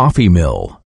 coffee mill.